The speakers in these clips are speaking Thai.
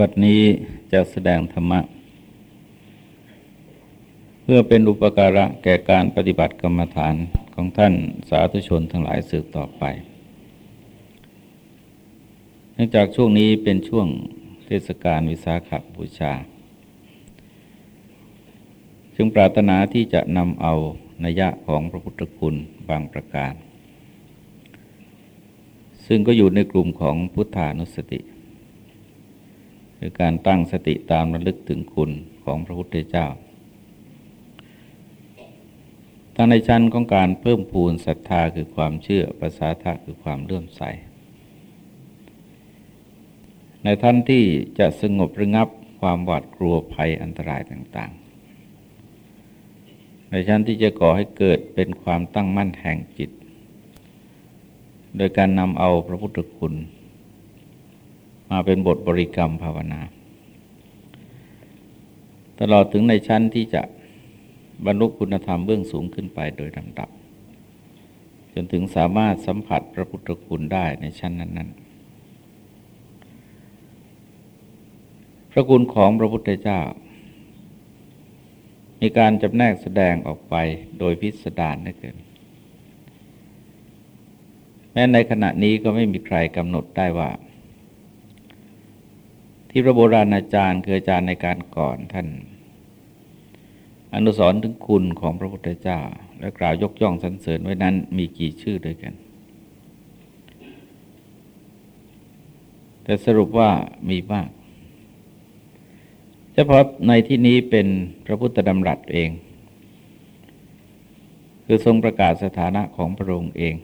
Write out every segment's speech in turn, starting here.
บัดนี้จะแสดงธรรมะ เพื่อเป็นอุปการะแก่การปฏิบัติกรรมฐานของท่านสาธุชนทั้งหลายสืบต่อไป เนื่องจากช่วงนี้เป็นช่วงเทศกาลวิสาขบูชา จึงปรารถนาที่จะนำเอานัยยะของพระพุทธคุณบางประการ ซึ่งก็อยู่ในกลุ่มของพุทธานุสติ คือการตั้งสติตามระลึกถึงคุณของพระพุทธเจ้าทั้งในชั้นของการเพิ่มพูนศรัทธาคือความเชื่อภาษาทะคือความเลื่อมใส ในท่านที่จะสงบระงับความหวาดกลัวภัยอันตรายต่าง ๆ ในชั้นที่จะก่อให้เกิดเป็นความตั้งมั่นแห่งจิต โดยการนำเอาพระพุทธคุณ มาเป็นบทบริกรรมภาวนา ตลอดถึงในชั้นที่จะบรรลุคุณธรรมเบื้องสูงขึ้นไปโดยลำดับ จนถึงสามารถสัมผัสพระพุทธคุณได้ในชั้นนั้น ๆ พระคุณของพระพุทธเจ้า มีการจำแนกแสดงออกไปโดยพิสดารนั่นเกินแม้ในขณะนี้ก็ไม่มีใครกำหนดได้ว่า ที่พระโบราณอาจารย์คืออาจารย์ในการก่อนท่าน อนุสรถึงคุณของพระพุทธเจ้า และกล่าวยกย่องสรรเสริญไว้นั้นมีกี่ชื่อด้วยกัน แต่สรุปว่ามีมากเฉพาะในที่นี้เป็นพระพุทธดำรัสเอง คือทรงประกาศสถานะของพระองค์เอง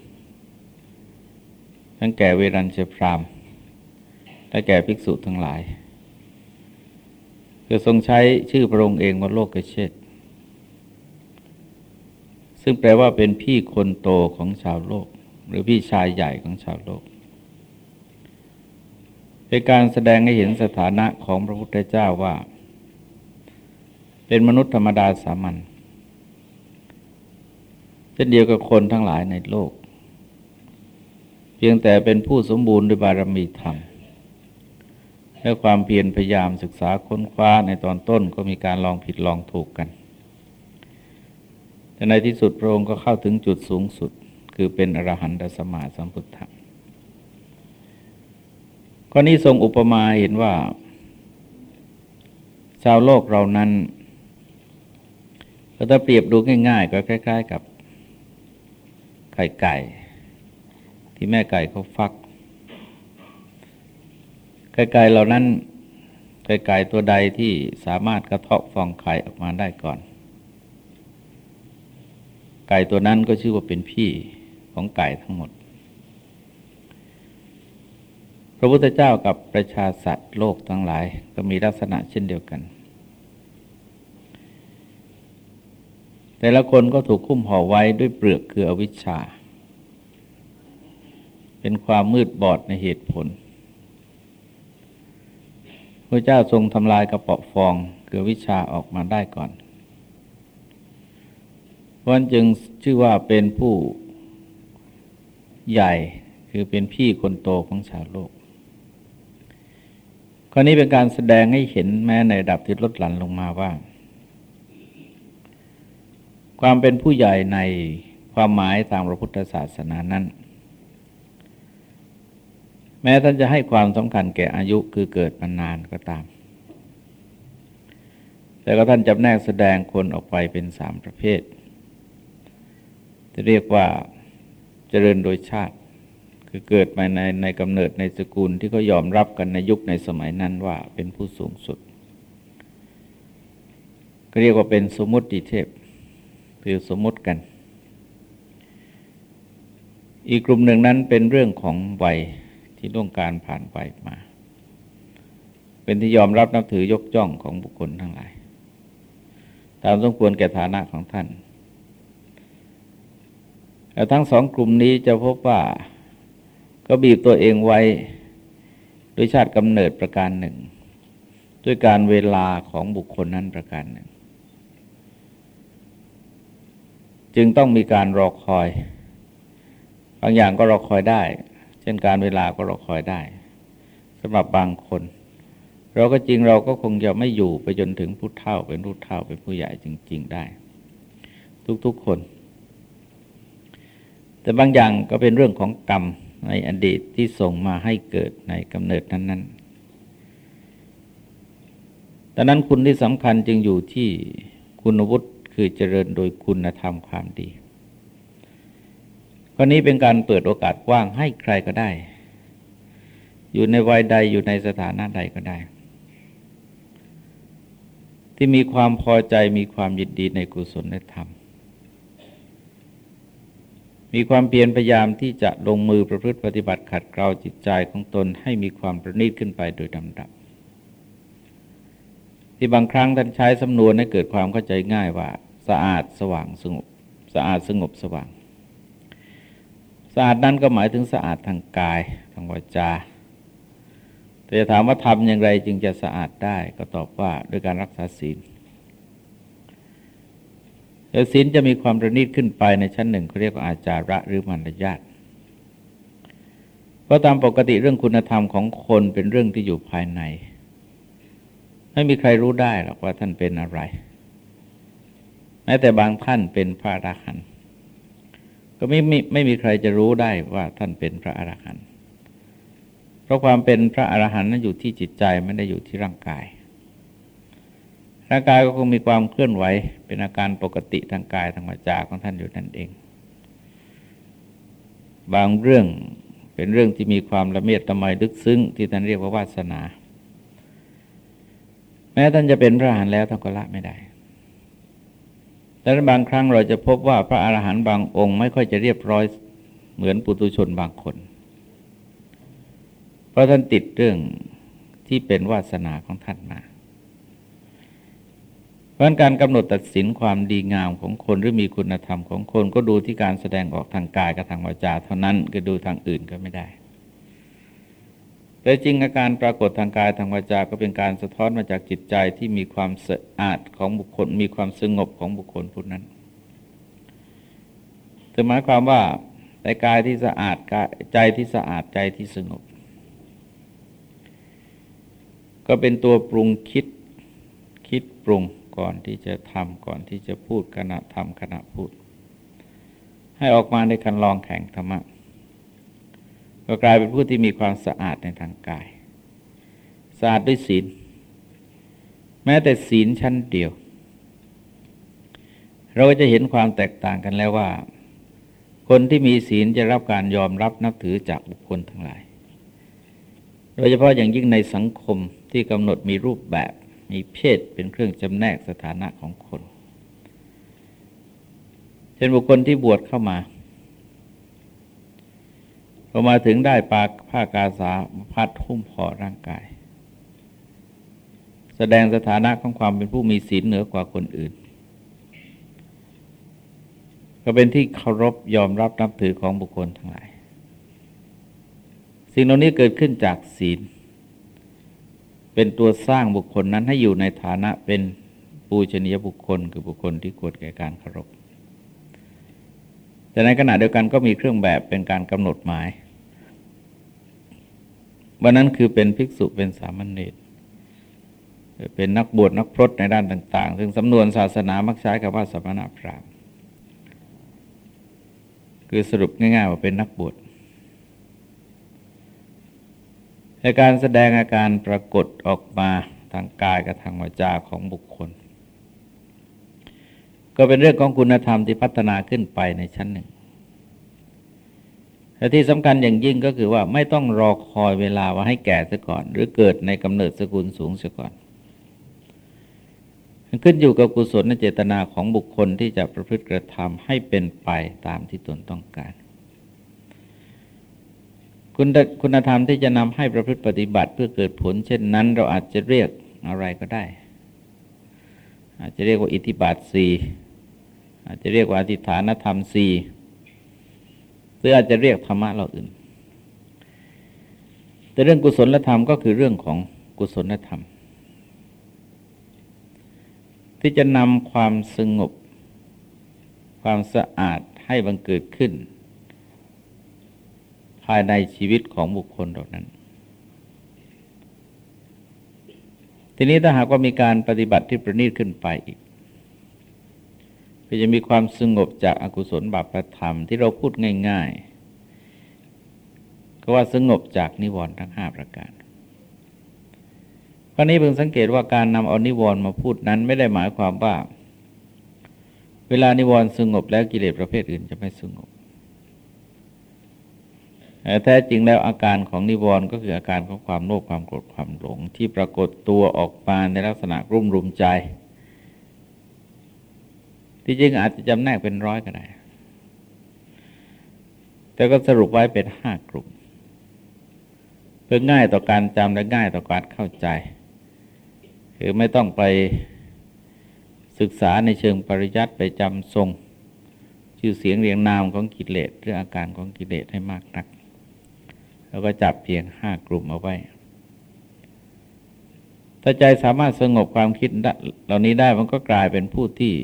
ทั้งแก่เวรัญชพรามและแก่ภิกษุทั้งหลาย คือทรงใช้ชื่อพระองค์เองว่าโลกเชษซึ่งแปลว่าเป็นพี่คนโตของชาวโลก หรือพี่ชายใหญ่ของชาวโลก เป็นการแสดงให้เห็นสถานะของพระพุทธเจ้าว่า เป็นมนุษย์ธรรมดาสามัญเช่นเดียวกับคนทั้งหลายในโลก เพียงแต่เป็นผู้สมบูรณ์ด้วยบารมีธรรม และความเพียรพยายามศึกษาค้นคว้าในตอนต้นก็มีการลองผิดลองถูกกัน แต่ในที่สุดพระองค์ก็เข้าถึงจุดสูงสุด คือเป็นอรหันตสมาสัมพุทธะข้อนี้ทรงอุปมาเห็นว่า ชาวโลกเรานั้นถ้าเปรียบดูง่าย ๆ ก็คล้าย ๆ กับไข่ไก่ ที่แม่ไก่เขาฟัก ไก่เหล่านั้นไก่ไก่ตัวใดที่สามารถกระเทาะฟองไข่ออกมาได้ก่อน ไก่ตัวนั้นก็ชื่อว่าเป็นพี่ของไก่ทั้งหมด พระพุทธเจ้ากับประชาสัตว์โลกทั้งหลาย ก็มีลักษณะเช่นเดียวกัน แต่ละคนก็ถูกคุ้มห่อไว้ด้วยเปลือกคืออวิชชา เป็นความมืดบอดในเหตุผล พระเจ้าทรงทำลายกระเปาะฟองคือวิชาออกมาได้ก่อนเพราะนั้นจึงชื่อว่าเป็นผู้ใหญ่คือเป็นพี่คนโตของชาวโลกข้อนี้เป็นการแสดงให้เห็นแม้ในดับที่ลดหลั่นลงมาว่า ความเป็นผู้ใหญ่ในความหมายทางพระพุทธศาสนานั้น แม้ท่านจะให้ความสำคัญแก่อายุคือเกิดมานานก็ตาม แต่ก็ท่านจำแนกแสดงคนออกไปเป็นสามประเภท จะเรียกว่าเจริญโดยชาติ คือเกิดมาในในกำเนิดในสกุลที่เขายอมรับกันในยุคในสมัยนั้นว่าเป็นผู้สูงสุด ก็เรียกว่าเป็นสมมติเทพคือสมมติกัน อีกกลุ่มหนึ่งนั้นเป็นเรื่องของวัย ที่ล่วงการผ่านไปมา เป็นที่ยอมรับนับถือยกย่องของบุคคลทั้งหลาย ตามสมควรแก่ฐานะของท่านแต่ทั้งสองกลุ่มนี้จะพบว่าก็บีบตัวเองไว้ด้วยชาติกำเนิดประการหนึ่ง ด้วยการเวลาของบุคคลนั้นประการหนึ่ง จึงต้องมีการรอคอย บางอย่างก็รอคอยได้ ช่นการเวลาก็เรอคอยได้สำหรับบางคน เราก็จริงเราก็คงจะไม่อยู่ไปจนถึงผู้เฒ่าเป็นผู้เฒ่าเป็นผู้ใหญ่จริง ๆได้ ทุกๆคน แต่บางอย่างก็เป็นเรื่องของกรรมในอดีตที่ส่งมาให้เกิดในกำเนิดนั้นๆดังนั้นคุณที่สำคัญจึงอยู่ที่คุณวุฒิคือเจริญโดยคุณธรรมความดี ข้อนี้เป็นการเปิดโอกาสกว้างให้ใครก็ได้ อยู่ในวัยใดอยู่ในสถานะใดก็ได้ ที่มีความพอใจมีความยินดีในกุศลธรรม มีความเพียรพยายามที่จะลงมือประพฤติปฏิบัติขัดเกลาจิตใจของตนให้มีความประณีตขึ้นไปโดยลำดับ ที่บางครั้งท่านใช้สำนวนให้เกิดความเข้าใจง่ายว่า สะอาดสว่างสงบ สะอาดสงบสว่าง สะอาดนั้นก็หมายถึงสะอาดทางกายทางวาจา แต่จะถามว่าทำอย่างไรจึงจะสะอาดได้ก็ตอบว่าด้วยการรักษาศีลแล้วศีลจะมีความประณีตขึ้นไปในชั้นหนึ่งเขาเรียกว่าอาจาระหรือมารยาทเพราะตามปกติเรื่องคุณธรรมของคนเป็นเรื่องที่อยู่ภายใน ไม่มีใครรู้ได้หรอกว่าท่านเป็นอะไรแม้แต่บางท่านเป็นพระอรหั ก็ไม่ไม่ไม่มีใครจะรู้ได้ว่าท่านเป็นพระอรหันต์เพราะความเป็นพระอรหันต์นั้นอยู่ที่จิตใจไม่ได้อยู่ที่ร่างกาย ร่างกายก็คงมีความเคลื่อนไหว เป็นอาการปกติทางกายทางวาจาของท่านอยู่นั่นเอง บางเรื่องเป็นเรื่องที่มีความละเมียดละไมลึกซึ้ง ที่ท่านเรียกว่าวาสนา แม้ท่านจะเป็นพระอรหันต์แล้วท่านก็ละไม่ได้ แต่บางครั้งเราจะพบว่าพระอรหันต์บางองค์ไม่ค่อยจะเรียบร้อยเหมือนปุตุชนบางคน เพราะท่านติดเรื่องที่เป็นวาสนาของท่านมา เพราะการกำหนดตัดสินความดีงามของคนหรือมีคุณธรรมของคนก็ดูที่การแสดงออกทางกายกับทางวาจาเท่านั้นก็ดูทางอื่นก็ไม่ได้ แต่จริงอาการปรากฏทางกายทางวาจาก็เป็นการสะท้อนมาจากจิตใจที่มีความสะอาดของบุคคล มีความสงบของบุคคลผู้นั้นคือหมายความว่าแต่กายที่สะอาดใจที่สะอาดใจที่สงบ ก็เป็นตัวปรุงคิดคิดปรุงก่อนที่จะทำก่อนที่จะพูดขณะทำขณะพูด ให้ออกมาในคันลองแข่งธรรมะ ก็กลายเป็นผู้ที่มีความสะอาดในทางกาย สะอาดด้วยศีล แม้แต่ศีลชั้นเดียว เราก็จะเห็นความแตกต่างกันแล้วว่า คนที่มีศีลจะรับการยอมรับนับถือจากบุคคลทั้งหลาย โดยเฉพาะอย่างยิ่งในสังคมที่กำหนดมีรูปแบบ มีเพศเป็นเครื่องจำแนกสถานะของคน เช่นบุคคลที่บวชเข้ามา พอมาถึงได้ปากผ้ากาสาพัดหุ้มห่อร่างกาย แสดงสถานะของความเป็นผู้มีศีลเหนือกว่าคนอื่น ก็เป็นที่เคารพยอมรับนับถือของบุคคลทั้งหลาย สิ่งเหล่านี้เกิดขึ้นจากศีล เป็นตัวสร้างบุคคลนั้นให้อยู่ในฐานะเป็นปูชนียบุคคล คือบุคคลที่ควรแก่การเคารพแต่ในขณะเดียวกันก็มีเครื่องแบบเป็นการกำหนดหมาย วันนั้นคือเป็นภิกษุเป็นสามเณรเป็นนักบวชนักพรตในด้านต่าง ๆ ซึ่งสำนวนศาสนามักใช้คำว่าสมณพราหมณ์คือสรุปง่าย ๆ ว่าเป็นนักบวชในการแสดงอาการปรากฏออกมาทางกายกับทางวาจาของบุคคล ก็เป็นเรื่องของคุณธรรมที่พัฒนาขึ้นไปในชั้นหนึ่ง แต่ที่สำคัญอย่างยิ่งก็คือว่าไม่ต้องรอคอยเวลาว่าให้แก่ซะก่อน หรือเกิดในกำเนิดสกุลสูงซะก่อนขึ้นอยู่กับกุศลเจตนาของบุคคลที่จะประพฤติกระทำให้เป็นไปตามที่ตนต้องการ คุณคุณธรรมที่จะนำให้ประพฤติปฏิบัติเพื่อเกิดผล เช่นนั้น เราอาจจะเรียกอะไรก็ได้ อาจจะเรียกว่าอิทธิบาทสี่อาจจะเรียกว่าอธิฐานธรรมสี่ หรืออาจจะเรียกธรรมะเราอื่น แต่เรื่องกุศลธรรมก็คือเรื่องของกุศลธรรม ที่จะนำความสงบ ความสะอาดให้บังเกิดขึ้น ภายในชีวิตของบุคคลเหล่านั้น ทีนี้ถ้าหากว่ามีการปฏิบัติที่ประณีตขึ้นไปอีก ก็จะมีความสงบจากอากุศลบาปประธรรมที่เราพูดง่าย ๆ ก็ว่าสงบจากนิวรณ์ทั้งห้าประการข้อนี้เพิ่งสังเกตว่าการนำเอานิวรณ์มาพูดนั้นไม่ได้หมายความว่า เวลานิวรณ์สงบแล้วกิเลสประเภทอื่นจะไม่สงบแต่แท้จริงแล้วอาการของนิวรณ์ก็คืออาการของความโลภความโกรธความหลง ที่ปรากฏตัวออกมาในลักษณะรุ่มรุมใจ ที่จริงอาจจะจำแนกเป็นร้อยก็ได้ แต่ก็สรุปไว้เป็นห้ากลุ่ม เพื่อง่ายต่อการจำและง่ายต่อการเข้าใจ คือไม่ต้องไปศึกษาในเชิงปริยัติไปจำทรง ชื่อเสียงเรียงนามของกิเลสหรืออาการของกิเลสให้มากนัก แล้วก็จับเพียงห้ากลุ่มเอาไว้ถ้าใจสามารถสงบความคิดเหล่านี้ได้มันก็กลายเป็นผู้ที่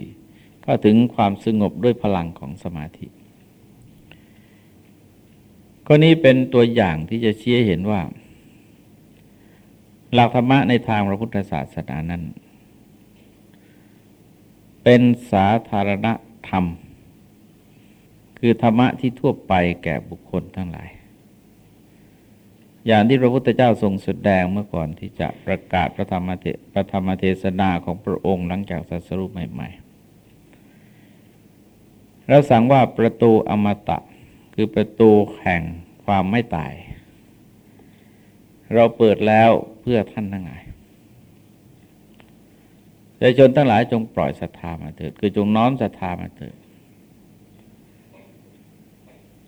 เข้าถึงความสงบด้วยพลังของสมาธิก็นี้เป็นตัวอย่างที่จะชี้เห็นว่า หลักธรรมะในทางพระพุทธศาสนานั้น เป็นสาธารณธรรม คือธรรมะที่ทั่วไปแก่บุคคลทั้งหลาย อย่างที่พระพุทธเจ้าทรงแสดงเมื่อก่อนที่จะประกาศพระธรรมเทพระธรรมเทศนาของพระองค์หลังจากสัสรุปใหม่ ๆ เราสั่งว่าประตูอมตะ คือประตูแห่งความไม่ตาย เราเปิดแล้วเพื่อท่านทั้งหลายใจชนทั้งหลายจงปล่อยศรัทธามาเถิด คือจงน้อมศรัทธามาเถิด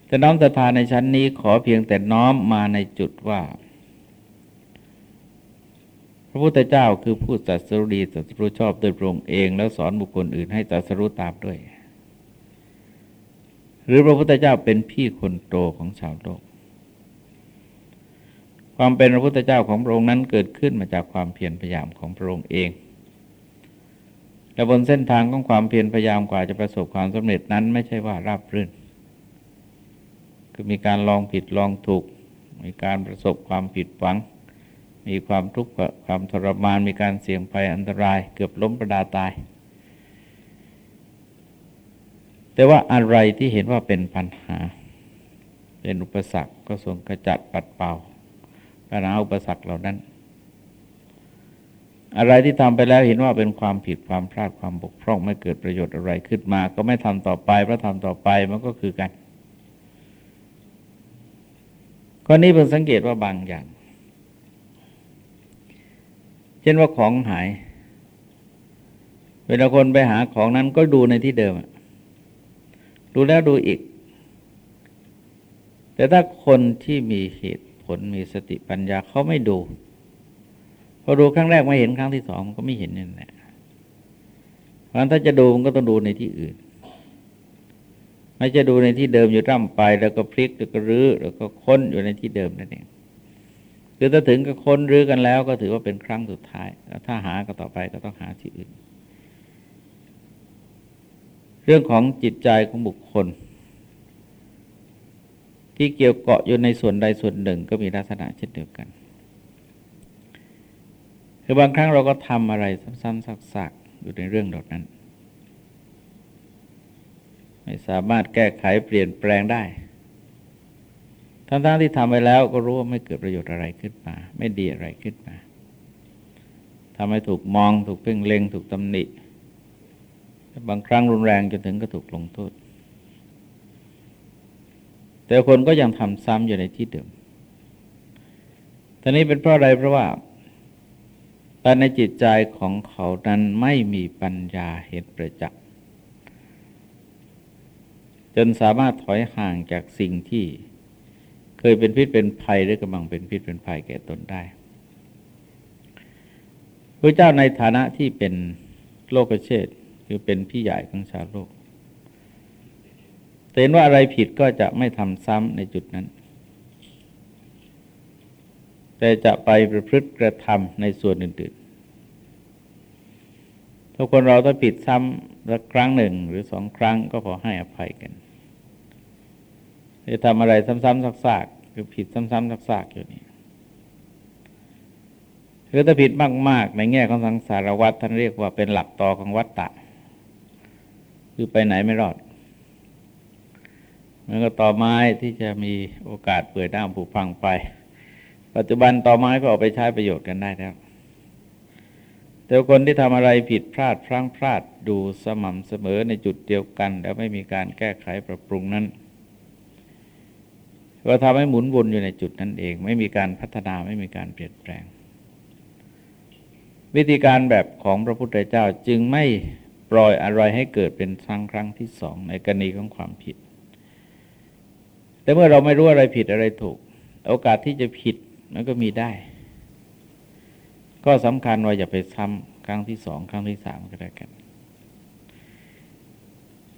จะน้อมศรัทธาในชั้นนี้ขอเพียงแต่น้อมมาในจุดว่า พระพุทธเจ้าคือผู้ตรัสรู้ดีตรัสรู้ชอบโดยพระองค์เอง แล้วสอนบุคคลอื่นให้ตรัสรู้ตามด้วย หรือพระพุทธเจ้าเป็นพี่คนโตของชาวโลก ความเป็นพระพุทธเจ้าของพระองค์นั้นเกิดขึ้นมาจากความเพียรพยายามของพระองค์เองและบนเส้นทางของความเพียรพยายามกว่าจะประสบความสำเร็จนั้นไม่ใช่ว่าราบรื่น คือมีการลองผิดลองถูก มีการประสบความผิดหวัง มีความทุกข์ความทรมาน มีการเสี่ยงภัยอันตราย เกือบล้มประดาตาย แต่ว่าอะไรที่เห็นว่าเป็นปัญหา เป็นอุปสรรคก็ทรงกระจัดปัดเป่าปัญหาอุปสรรคเหล่านั้น อะไรที่ทำไปแล้วเห็นว่าเป็นความผิดความพลาดความบกพร่องไม่เกิดประโยชน์อะไรขึ้นมา ก็ไม่ทำต่อไปเพราะทำต่อไปมันก็คือกันข้อนี้เพิ่งสังเกตว่าบางอย่าง เช่นว่าของหาย เวลาคนไปหาของนั้นก็ดูในที่เดิม ดูแล้วดูอีก แต่ถ้าคนที่มีเหตุผลมีสติปัญญาเขาไม่ดู พอดูครั้งแรกไม่เห็นครั้งที่สองมันก็ไม่เห็นนั่นแหละเพราะถ้าจะดูมันก็ต้องดูในที่อื่น ไม่จะดูในที่เดิมอยู่ร่ำไป แล้วก็พลิกแล้วก็รื้อแล้วก็ค้นอยู่ในที่เดิมนั่นเองคือถ้าถึงก็ค้นรื้อกันแล้ว ก็ถือว่าเป็นครั้งสุดท้าย ถ้าหาก็ต่อไปก็ต้องหาที่อื่น เรื่องของจิตใจของบุคคล ที่เกี่ยวเกาะอยู่ในส่วนใดส่วนหนึ่งก็มีลักษณะเช่นเดียวกัน คือบางครั้งเราก็ทำอะไรซ้ำๆซักๆอยู่ในเรื่องเหล่านั้น ไม่สามารถแก้ไขเปลี่ยนแปลงได้ทั้งๆที่ทำไปแล้วก็รู้ว่าไม่เกิดประโยชน์อะไรขึ้นมา ไม่ดีอะไรขึ้นมาทำให้ถูกมองถูกเพ่งเล็งถูกตำหนิ บางครั้งรุนแรงจนถึงก็ถูกลงโทษ แต่คนก็ยังทำซ้ำอยู่ในที่เดิมตอนนี้เป็นเพราะอะไรเพราะว่าภายในจิตใจของเขานั้นไม่มีปัญญาเห็นประจักษ์จนสามารถถอยห่างจากสิ่งที่เคยเป็นพิษเป็นภัยหรือกำลังเป็นพิษเป็นภัยแก่ตนได้พระเจ้าในฐานะที่เป็นโลกเชษ คือเป็นพี่ใหญ่ของชาวโลกเห็นว่าอะไรผิดก็จะไม่ทำซ้ำในจุดนั้น แต่จะไปประพฤติกระทำในส่วนอื่นๆทุกคนเราถ้าผิดซ้ำสักครั้งหนึ่งหรือสองครั้งก็ขอให้อภัยกันจะทำอะไรซ้ำๆซากๆคือผิดซ้ำๆซากๆอยู่นี่คือถ้าผิดมากๆ ในแง่ของสังสารวัฏท่านเรียกว่าเป็นหลักต่อของวัฏฏะ คือไปไหนไม่รอดมันก็ต่อไม้ที่จะมีโอกาสเปื่อยด้ามผุพังไป ปัจจุบันต่อไม้ก็ออกไปใช้ประโยชน์กันได้แล้ว แต่คนที่ทำอะไรผิดพลาดพลั้งพลาดดูสม่ำเสมอในจุดเดียวกัน แล้วไม่มีการแก้ไขปรับปรุงนั้น ก็ทำให้หมุนวนอยู่ในจุดนั้นเอง ไม่มีการพัฒนาไม่มีการเปลี่ยนแปลง วิธีการแบบของพระพุทธเจ้าจึงไม่ ปล่อยอะไรให้เกิดเป็นครั้งครั้งที่สองในกรณีของความผิด แต่เมื่อเราไม่รู้อะไรผิดอะไรถูก โอกาสที่จะผิดมันก็มีได้ ก็สำคัญว่าอย่าไปซ้ำครั้งที่สองครั้งที่สามก็ได้กัน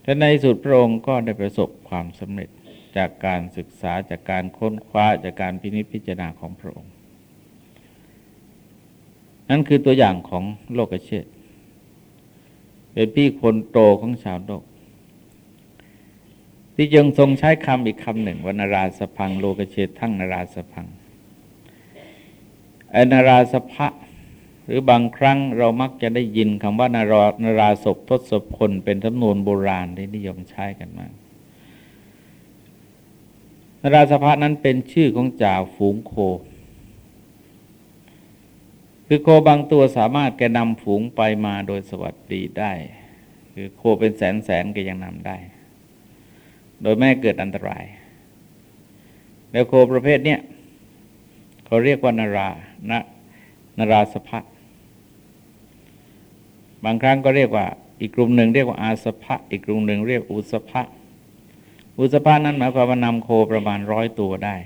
แต่ในสุดพระองค์ก็ได้ประสบความสำเร็จจากการศึกษาจากการค้นคว้าจากการพินิจพิจารณาของพระองค์ นั่นคือตัวอย่างของโลกเชษ เป็นพี่คนโตของชาวโลก ที่ยังทรงใช้คำอีกคำหนึ่งวนาราสพังโลกเชษทั้งนาราสพังอนาราสภะหรือบางครั้งเรามักจะได้ยินคำว่านารานราศพทศพลเป็นจำนวนโบราณที่นิยมใช้กันมากนาราสภะนั้นเป็นชื่อของจ่าฝูงโค คือโคบางตัวสามารถแกนำฝูงไปมาโดยสวัสดีได้ คือโคเป็นแสนแสนก็ยังนำได้ โดยแม่เกิดอันตราย แล้วโคประเภทเนี้ยเขาเรียกว่านารานะนาราสภะบางครั้งก็เรียกว่า อีกกลุ่มหนึ่งเรียกว่าอาสภะอีกกลุ่มหนึ่งเรียกอุสภะอุสภะนั้นหมายความว่านำโคประมาณร้อยตัวได้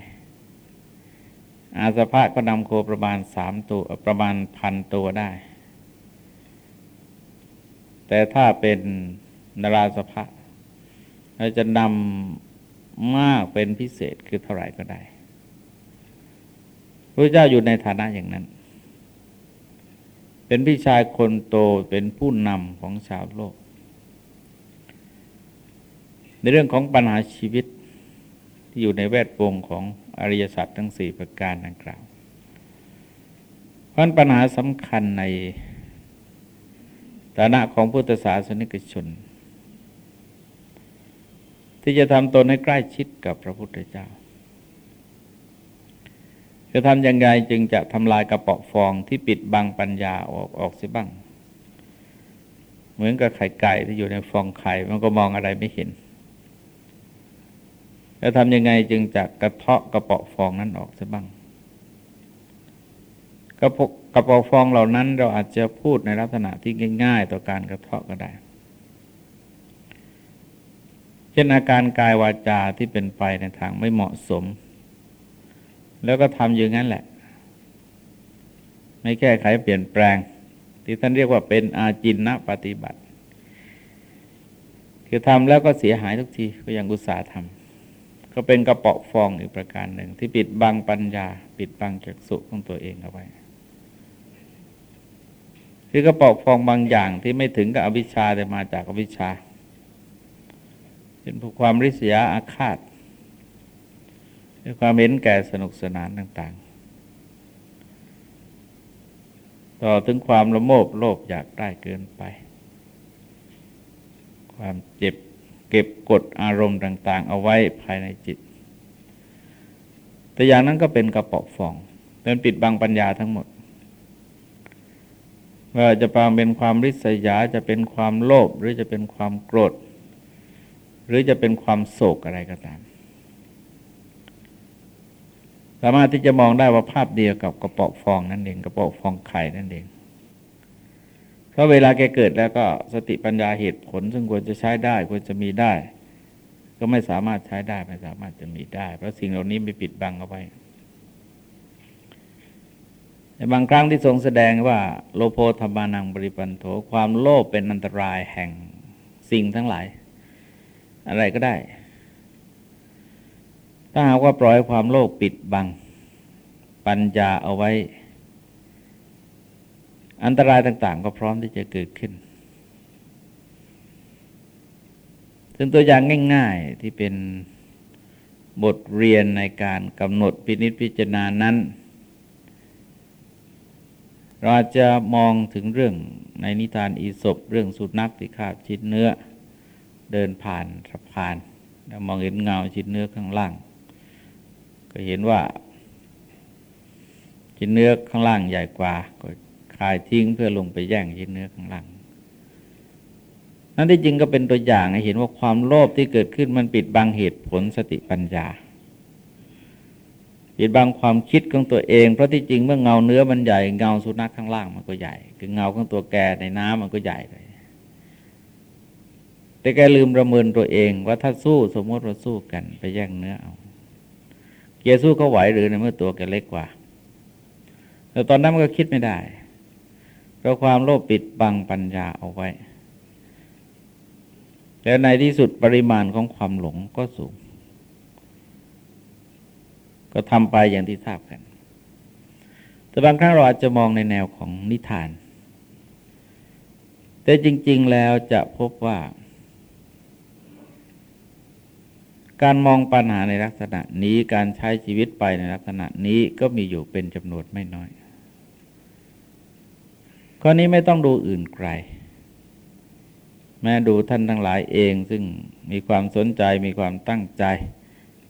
อาสภะก็นำโคประมาณสามตัวประมาณพันตัวได้ แต่ถ้าเป็นนาราสภะเราจะนำมากเป็นพิเศษคือเท่าไหร่ก็ได้พระเจ้าอยู่ในฐานะอย่างนั้น เป็นพี่ชายคนโตเป็นผู้นำของชาวโลก ในเรื่องของปัญหาชีวิต ที่อยู่ในแวดวงของอริยสัจทั้งสี่ประการดังกล่าวเพราะปัญหาสำคัญในฐานะของพุทธศาสนิกชน ที่จะทำตนให้ใกล้ชิดกับพระพุทธเจ้า จะทำอยังไงจึงจะทำลายกระเปาะฟองที่ปิดบังปัญญาออกออกเสียบ้าง เหมือนกับไข่ไก่ที่อยู่ในฟองไข่มันก็มองอะไรไม่เห็น แล้วทำยังไงจึงจะกระเทาะกระเปาะฟองนั้นออกซะบ้าง กระกระเปาะฟองเหล่านั้น เราอาจจะพูดในลักษณะที่ง่าย ๆ ต่อการกระเทาะก็ได้เช่นอาการกายวาจาที่เป็นไปในทางไม่เหมาะสม แล้วก็ทำอย่างนั้นแหละ ไม่แก้ไขเปลี่ยนแปลง ที่ท่านเรียกว่าเป็นอาจินนะปฏิบัติ คือทำแล้วก็เสียหายทุกทีก็ยังอุตส่าห์ทำ ก็เป็นกระเปาะฟองอีกประการหนึ่ง ที่ปิดบังปัญญา ปิดบังจักสุของตัวเองเอาไว้คือกระเปาะฟองบางอย่างที่ไม่ถึงกับอวิชชาแต่มาจากอวิชชา เป็นความริษยาอาฆาตความเห็นแก่สนุกสนานต่างๆ ต่อถึงความละโมบโลภอยากได้เกินไป ความเจ็บ ก็บกดอารมณ์ต่าง ๆ เอาไว้ภายในจิต แต่อย่างนั้นก็เป็นกระป๋องฟองเป็นปิดบังปัญญาทั้งหมดว่าจะปางเป็นความริษยาจะเป็นความโลภหรือจะเป็นความโกรธ หรือจะเป็นความโศกอะไรก็ตาม สามารถที่จะมองได้ว่าภาพเดียวกับกระป๋องฟองนั่นเองกระป๋องฟองไข่นั่นเอง เพราะเวลาแกเกิดแล้วก็สติปัญญาเหตุผล ซึ่งควรจะใช้ได้ควรจะมีได้ ก็ไม่สามารถใช้ได้ไม่สามารถจะมีได้ เพราะสิ่งเหล่านี้ไม่ปิดบังเอาไว้ในบางครั้งที่ทรงแสดงว่า โลโพธรรมานังบริปันโถความโลภเป็นอันตรายแห่งสิ่งทั้งหลาย อะไรก็ได้ ถ้าหากว่าปล่อยความโลภปิดบัง ปัญญาเอาไว้ อันตรายต่างๆ ก็พร้อมที่จะเกิดขึ้นซึ่งตัวอย่างง่าย ๆที่เป็นบทเรียนในการกำหนดพินิจพิจารณานั้น เราจจะมองถึงเรื่องในนิทานอีศบเรื่องสุนัขที่คาบชิ้นเนื้อ เดินผ่านสะพาน แล้วมองเห็นเงาชิ้นเนื้อข้างล่าง ก็เห็นว่า ชิ้นเนื้อข้างล่างใหญ่กว่าก็ คลายทิ้งเพื่อลงไปแย่งชิ้นเนื้อข้างล่างนั่นที่จริงก็เป็นตัวอย่างให้เห็นว่าความโลภที่เกิดขึ้นมันปิดบังเหตุผลสติปัญญาปิดบังความคิดของตัวเองเพราะที่จริงเมื่อเงาเนื้อมันใหญ่เงาสุนัขข้างล่างมันก็ใหญ่ คือเงาของตัวแกในน้ำมันก็ใหญ่เลยแต่แกลืมประเมินตัวเอง ว่าถ้าสู้สมมติว่าสู้กันไปแย่งเนื้อเอาเกียร์สู้ก็ไหวหรือในเมื่อตัวแกเล็กกว่า แต่ตอนนั้นมันก็คิดไม่ได้ เพราะความโลภปิดบังปัญญาเอาไว้ แล้วในที่สุดปริมาณของความหลงก็สูง ก็ทำไปอย่างที่ทราบกัน แต่บางครั้งเราอาจจะมองในแนวของนิทาน แต่จริง ๆ แล้วจะพบว่า การมองปัญหาในลักษณะนี้การใช้ชีวิตไปในลักษณะนี้ก็มีอยู่เป็นจำนวนไม่น้อย ข้อนี้ไม่ต้องดูอื่นไกล แม้ดูท่านทั้งหลายเองซึ่งมีความสนใจมีความตั้งใจ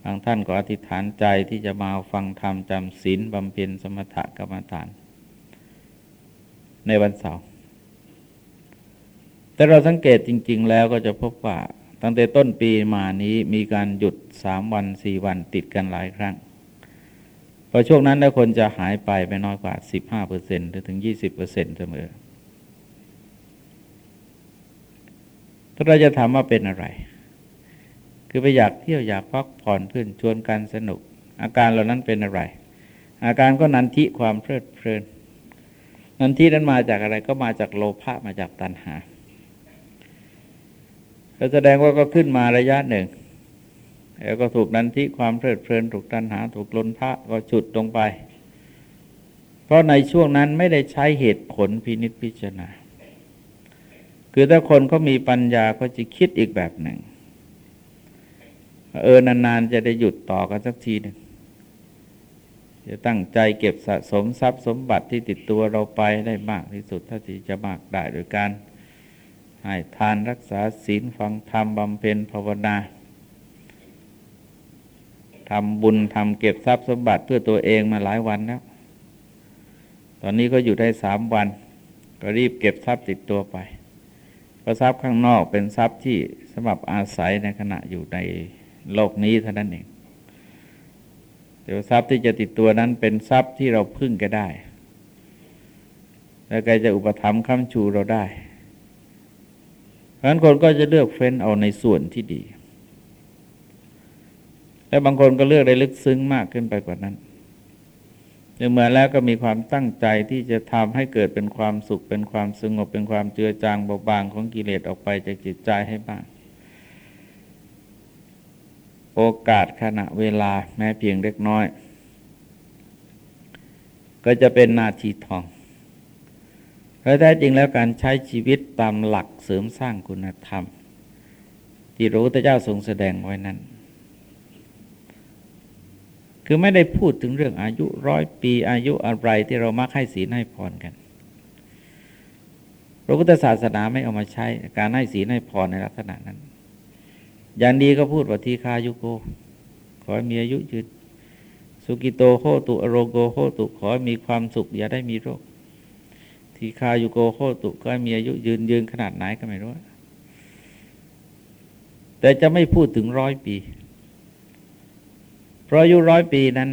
บางท่านก็อธิษฐานใจที่จะมาฟังธรรมจำศีลบำเพ็ญสมถกรรมฐาน ในวันเสาร์แต่เราสังเกตจริง ๆ แล้วก็จะพบว่าตั้งแต่ต้นปีมานี้มีการหยุดสามวันสี่วันติดกันหลายครั้ง อช่วงนั้นแล้วคนจะหายไปไม่น้อยกว่า 15%ถึง 20%เสมอถ้าเราจะถามว่าเป็นอะไร คือไปอยากเที่ยวอยากพักผ่อนเพื่อนชวนกันสนุก อาการเหล่านั้นเป็นอะไร อาการก็นันทิความเพลิดเพลิน นันทินั้นมาจากอะไรก็มาจากโลภะมาจากตัณหาก็แสดงว่าก็ขึ้นมาระยะหนึ่ง แล้วก็ถูกนันทิความเพลิดเพลินถูกตัณหาถูกลนพระก็ฉุดลงไป เพราะในช่วงนั้นไม่ได้ใช้เหตุผลพินิจพิจารณา คือถ้าคนเขามีปัญญาก็จะคิดอีกแบบหนึ่ง เออนานๆจะได้หยุดต่อกันสักทีหนึ่งจะตั้งใจเก็บสะสมทรัพย์สมบัติที่ติดตัวเราไปได้มากที่สุดเท่าที่จะมากได้โดยการให้ทานรักษาศีลฟังธรรมบำเพ็ญภาวนา ทำบุญทำเก็บทรัพย์สมบัติเพื่อตัวเองมาหลายวันแล้ว ตอนนี้ก็อยู่ได้สามวัน ก็รีบเก็บทรัพย์ติดตัวไปพราะทรัพย์ข้างนอกเป็นทรัพย์ที่สำหรับอาศัยในขณะอยู่ในโลกนี้เท่านั้นเองแต่ทรัพย์ที่จะติดตัวนั้นเป็นทรัพย์ที่เราพึ่งก็ได้ แล้วกจะอุปถัมภ์ค้ำชูเราได้เพราะนั้นคนก็จะเลือกเฟ้นเอาในส่วนที่ดี และบางคนก็เลือกได้ลึกซึ้งมากขึ้นไปกว่านั้นเหมือนแล้วก็มีความตั้งใจที่จะทำให้เกิดเป็นความสุข เป็นความสงบเป็นความเจือจางเบาบางของกิเลสออกไปจากจิตใจให้บ้าง โอกาสขณะเวลาแม้เพียงเล็กน้อย ก็จะเป็นนาทีทองเพราะแท้จริงแล้วการใช้ชีวิตตามหลักเสริมสร้างคุณธรรม ที่รู้พระเจ้าทรงแสดงไว้นั้น คือไม่ได้พูดถึงเรื่องอายุร้อยปีอายุอะไรที่เรามักให้ศีลให้พรกัน พระพุทธศาสนาไม่เอามาใช้การให้ศีลให้พรในลักษณะนั้น อย่างดีก็พูดว่าทีคายุโก ขอให้มีอายุยืนสุกิโตโหตุอโรโกโหตุขอให้มีความสุข อย่าได้มีโรค ทีคายุโกโหตุก็มีอายุยืนยืนขนาดไหนก็ไม่รู้ แต่จะไม่พูดถึงร้อยปี เพราะอายุร้อยปีนั้น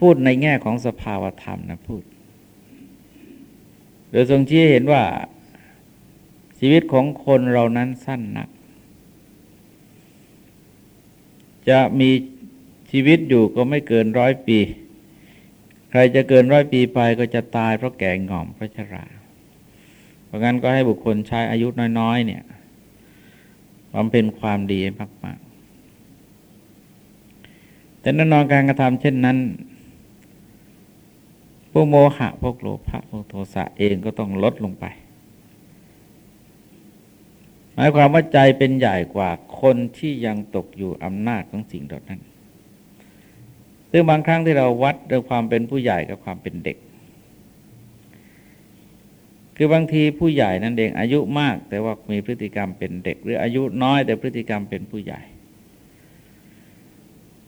พูดในแง่ของสภาวธรรมนะพูด โดยทรงชี้เห็นว่าชีวิตของคนเรานั้นสั้นนัก จะมีชีวิตอยู่ก็ไม่เกินร้อยปี ใครจะเกินร้อยปีไปก็จะตายเพราะแก่ง่อมเพราะชรา เพราะงั้นก็ให้บุคคลใช้อายุน้อย ๆ เนี่ยบำเพ็ญความดีมาก แต่แน่นอนการกระทำเช่นนั้นพวกโมหะพวกโลภะพวกโทสะเองก็ต้องลดลงไป หมายความว่าใจเป็นใหญ่กว่าคนที่ยังตกอยู่อำนาจของสิ่งเหล่านั้น ซึ่งบางครั้งที่เราวัดด้วยความเป็นผู้ใหญ่กับความเป็นเด็ก คือบางทีผู้ใหญ่นั้นเองอายุมาก แต่ว่ามีพฤติกรรมเป็นเด็ก หรืออายุน้อยแต่พฤติกรรมเป็นผู้ใหญ่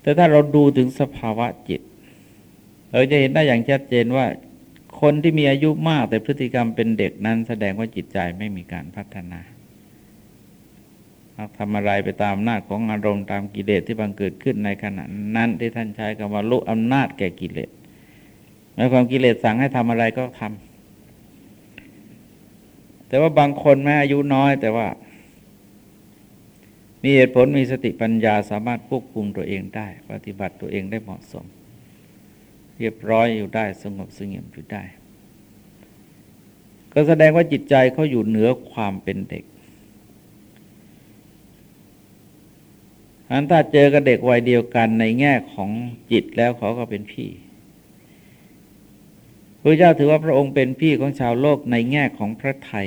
แต่ถ้าเราดูถึงสภาวะจิต เราจะเห็นได้อย่างชัดเจนว่า คนที่มีอายุมากแต่พฤติกรรมเป็นเด็กนั้น แสดงว่าจิตใจไม่มีการพัฒนาทำอะไรไปตามอำนาจของอารมณ์ตามกิเลสที่บังเกิดขึ้นในขณะนั้นที่ท่านใช้คำว่าลุอำนาจแก่กิเลสหมายความกิเลสสั่งให้ทำอะไรก็ทำแต่ว่าบางคนแม้อายุน้อย แต่ว่า มีเหตุผลมีสติปัญญาสามารถควบคุมตัวเองได้ ปฏิบัติตัวเองได้เหมาะสม เรียบร้อยอยู่ได้สงบสงบอยู่ได้ ก็แสดงว่าจิตใจเขาอยู่เหนือความเป็นเด็กอันถ้าเจอกับเด็กวัยเดียวกันในแง่ของจิตแล้วเขาก็เป็นพี่พระเจ้าถือว่าพระองค์เป็นพี่ของชาวโลกในแง่ของพระไทย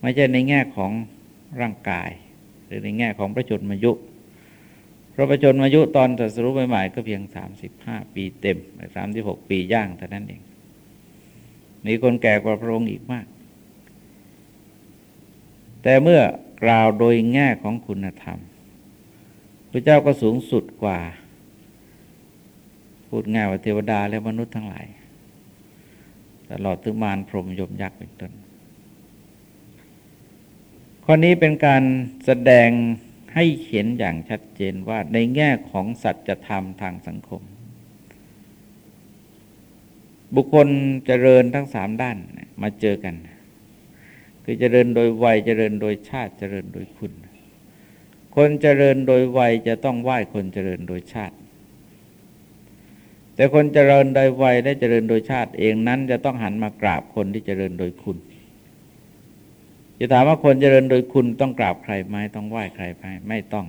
ไม่ใช่ในแง่ของร่างกาย หรือในแง่ของพระชนมายุพระประชนมายุตอนตรัสรู้ใหม่ๆก็เพียงสามสิบห้าปีเต็มสามสิบหกปีย่างเท่านั้นเอง มีคนแก่กว่าพระองค์อีกมาก แต่เมื่อกล่าวโดยแง่ของคุณธรรม พระเจ้าก็สูงสุดกว่า พูดง่ายว่าเทวดาและมนุษย์ทั้งหลาย ตลอดถึงมารพรหมยมยักษ์เป็นต้น ข้อนี้เป็นการแสดงให้เห็นอย่างชัดเจนว่าในแง่ของสัจธรรมทางสังคม บุคคลเจริญทั้งสามด้านมาเจอกัน คือเจริญโดยวัยเจริญโดยชาติเจริญโดยคุณ คนเจริญโดยวัยจะต้องไหว้คนเจริญโดยชาติ แต่คนเจริญโดยวัยได้เจริญโดยชาติเองนั้นจะต้องหันมากราบคนที่เจริญโดยคุณ จะถามว่าคนเจริญโดยคุณต้องกราบใครไหมต้องไหว้ใครไหมไม่ต้อง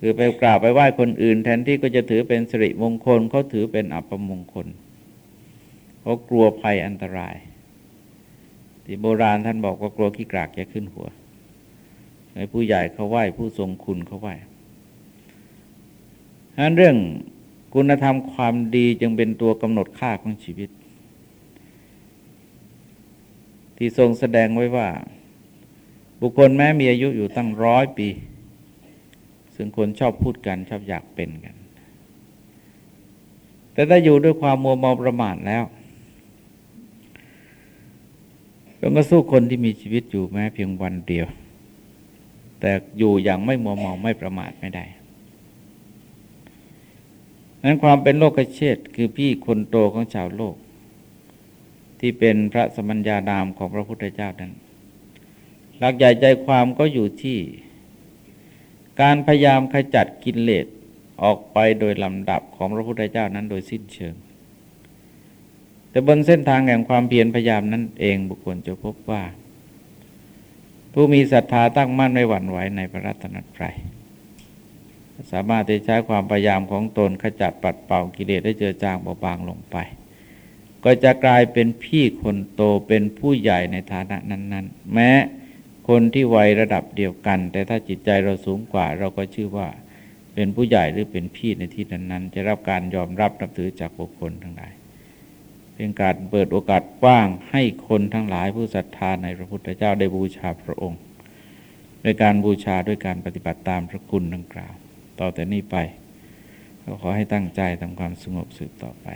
คือไปกราบไปไหว้คนอื่น แทนที่ก็จะถือเป็นสิริมงคลเขาถือเป็นอัปมงคลเขากลัวภัยอันตราย ที่โบราณท่านบอกว่ากลัวขี้กรากจะขึ้นหัวให้ผู้ใหญ่เขาไหว้ผู้ทรงคุณเขาไหว้ฉะนั้นเรื่องคุณธรรมความดีจึงเป็นตัวกำหนดค่าของชีวิต ที่ทรงแสดงไว้ว่า บุคคลแม้มีอายุอยู่ตั้งร้อยปี ซึ่งคนชอบพูดกันชอบอยากเป็นกัน แต่ถ้าอยู่ด้วยความมัวเมาประมาทแล้วก็สู้คนที่มีชีวิตอยู่แม้เพียงวันเดียว แต่อยู่อย่างไม่มัวเมาไม่ประมาทไม่ได้นั้นความเป็นโลกเชษคือพี่คนโตของชาวโลก ที่เป็นพระสมัญญานามของพระพุทธเจ้านั้น หลักใหญ่ใจความก็อยู่ที่ การพยายามขจัดกิเลสออกไปโดยลำดับของพระพุทธเจ้านั้นโดยสิ้นเชิง แต่บนเส้นทางแห่งความเพียรพยายามนั้นเองบุคคลจะพบว่า ผู้มีศรัทธาตั้งมั่นไม่หวั่นไหวในพระรัตนตรัยสามารถที่ใช้ความพยายามของตนขจัดปัดเป่ากิเลสได้เจอจางเบาบางลงไป ก็จะกลายเป็นพี่คนโตเป็นผู้ใหญ่ในฐานะนั้น ๆ แม้คนที่วัยระดับเดียวกัน แต่ถ้าจิตใจเราสูงกว่า เราก็ชื่อว่าเป็นผู้ใหญ่หรือเป็นพี่ในที่นั้นๆ จะรับการยอมรับนับถือจากบุคคลทั้งหลายเป็นการเปิดโอกาสกว้างให้คนทั้งหลายผู้ศรัทธาในพระพุทธเจ้าได้บูชาพระองค์โดยการบูชาด้วยการปฏิบัติตามพระคุณดังกล่าว ต่อแต่นี้ไป ก็ขอให้ตั้งใจทำความสงบสืบต่อไป